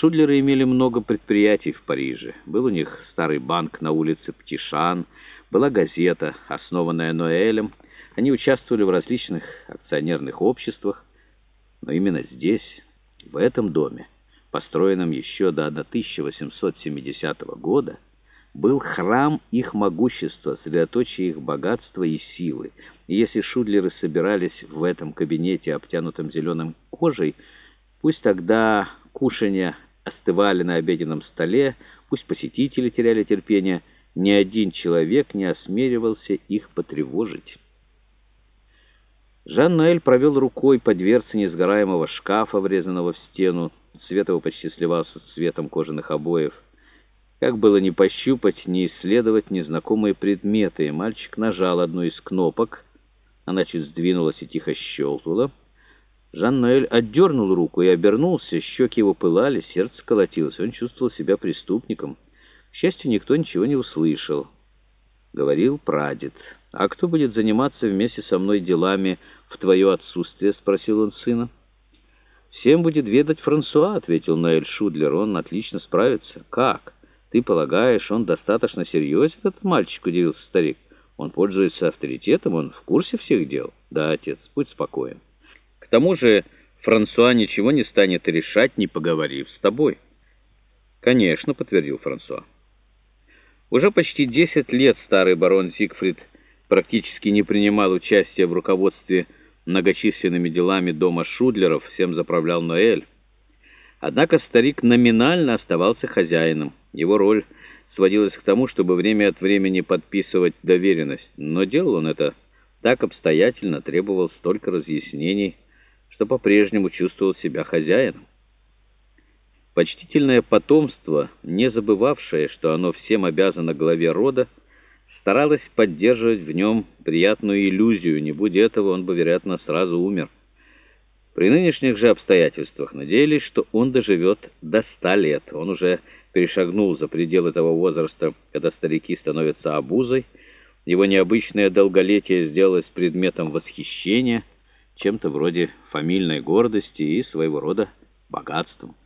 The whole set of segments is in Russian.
Шудлеры имели много предприятий в Париже. Был у них старый банк на улице Птишан, была газета, основанная Ноэлем. Они участвовали в различных акционерных обществах, но именно здесь, в этом доме, построенном еще до 1870 года, был храм их могущества, средоточие их богатства и силы. И если шудлеры собирались в этом кабинете, обтянутом зеленым кожей, пусть тогда кушанья остывали на обеденном столе, пусть посетители теряли терпение, ни один человек не осмеливался их потревожить. Жан-Ноэль провел рукой по дверце несгораемого шкафа, врезанного в стену. Цвет его почти сливался с цветом кожаных обоев. Как было не пощупать, не исследовать незнакомые предметы, мальчик нажал одну из кнопок, она чуть сдвинулась и тихо щелкнула. Жан-Ноэль отдернул руку и обернулся, щеки его пылали, сердце колотилось, он чувствовал себя преступником. К счастью, никто ничего не услышал. Говорил прадед. «А кто будет заниматься вместе со мной делами в твое отсутствие?» — спросил он сына. «Всем будет ведать Франсуа», — ответил Ноэль Шудлер. «Он отлично справится». «Как? Ты полагаешь, он достаточно серьезен, этот мальчик?» — удивился старик. «Он пользуется авторитетом, он в курсе всех дел?» «Да, отец, будь спокоен». Тому же Франсуа ничего не станет решать, не поговорив с тобой. «Конечно», — подтвердил Франсуа. Уже почти десять лет старый барон Зигфрид практически не принимал участия в руководстве многочисленными делами дома Шудлеров, всем заправлял Ноэль. Однако старик номинально оставался хозяином. Его роль сводилась к тому, чтобы время от времени подписывать доверенность, но делал он это так обстоятельно, требовал столько разъяснений, что по-прежнему чувствовал себя хозяином. Почтительное потомство, не забывавшее, что оно всем обязано главе рода, старалось поддерживать в нем приятную иллюзию, не будь этого, он бы, вероятно, сразу умер. При нынешних же обстоятельствах надеялись, что он доживет до ста лет. Он уже перешагнул за пределы того возраста, когда старики становятся обузой. Его необычное долголетие сделалось предметом восхищения – чем-то вроде фамильной гордости и своего рода богатством.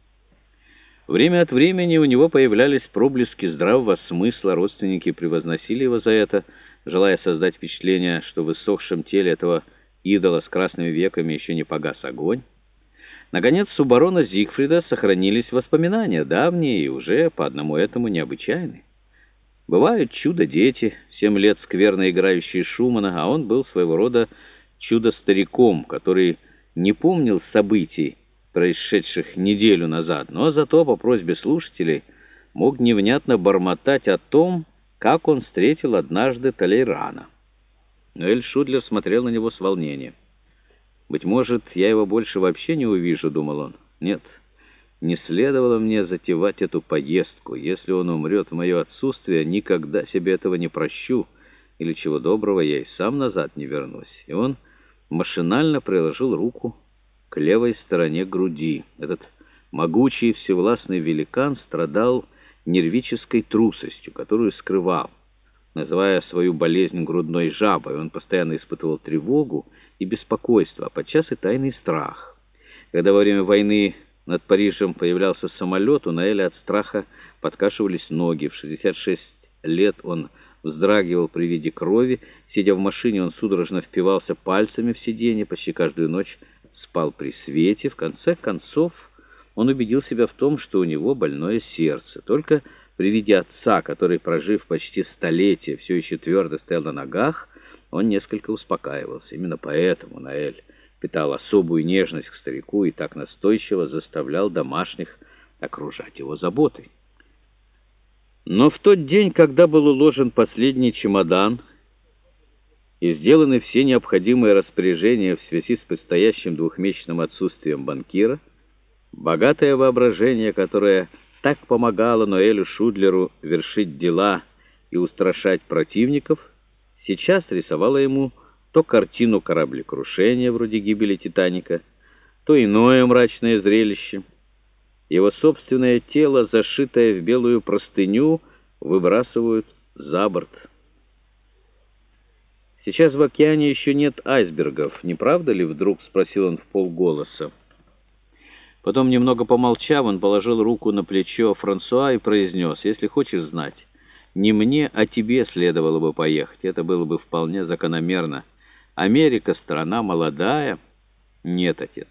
Время от времени у него появлялись проблески здравого смысла, родственники превозносили его за это, желая создать впечатление, что в иссохшем теле этого идола с красными веками еще не погас огонь. Наконец, у барона Зигфрида сохранились воспоминания, давние и уже по одному этому необычайные. Бывают чудо-дети, семь лет скверно играющие Шумана, а он был своего рода чудо-стариком, который не помнил событий, происшедших неделю назад, но зато по просьбе слушателей мог невнятно бормотать о том, как он встретил однажды Толейрана. Но Эль Шудлер смотрел на него с волнением. «Быть может, я его больше вообще не увижу», — думал он. «Нет, не следовало мне затевать эту поездку. Если он умрет в мое отсутствие, никогда себе этого не прощу, или чего доброго я и сам назад не вернусь». И он машинально приложил руку к левой стороне груди. Этот могучий всевластный великан страдал нервической трусостью, которую скрывал, называя свою болезнь грудной жабой. Он постоянно испытывал тревогу и беспокойство, а подчас и тайный страх. Когда во время войны над Парижем появлялся самолет, у Наэля от страха подкашивались ноги. В 66 лет он вздрагивал при виде крови. Сидя в машине, он судорожно впивался пальцами в сиденье, почти каждую ночь спал при свете. В конце концов, он убедил себя в том, что у него больное сердце. Только при виде отца, который, прожив почти столетие, все еще твердо стоял на ногах, он несколько успокаивался. Именно поэтому Наэль питал особую нежность к старику и так настойчиво заставлял домашних окружать его заботой. Но в тот день, когда был уложен последний чемодан и сделаны все необходимые распоряжения в связи с предстоящим двухмесячным отсутствием банкира, богатое воображение, которое так помогало Ноэлю Шудлеру вершить дела и устрашать противников, сейчас рисовало ему то картину кораблекрушения вроде гибели «Титаника», то иное мрачное зрелище — его собственное тело, зашитое в белую простыню, выбрасывают за борт. «Сейчас в океане еще нет айсбергов, не правда ли?» — вдруг спросил он в полголоса. Потом, немного помолчав, он положил руку на плечо Франсуа и произнес, «Если хочешь знать, не мне, а тебе следовало бы поехать. Это было бы вполне закономерно. Америка — страна молодая». «Нет, отец,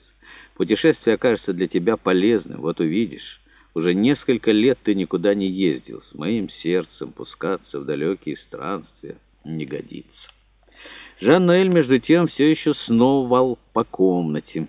путешествие окажется для тебя полезным, вот увидишь». Уже несколько лет ты никуда не ездил. С моим сердцем пускаться в далекие странствия не годится. Жан-Ноэль, между тем, все еще сновал по комнате.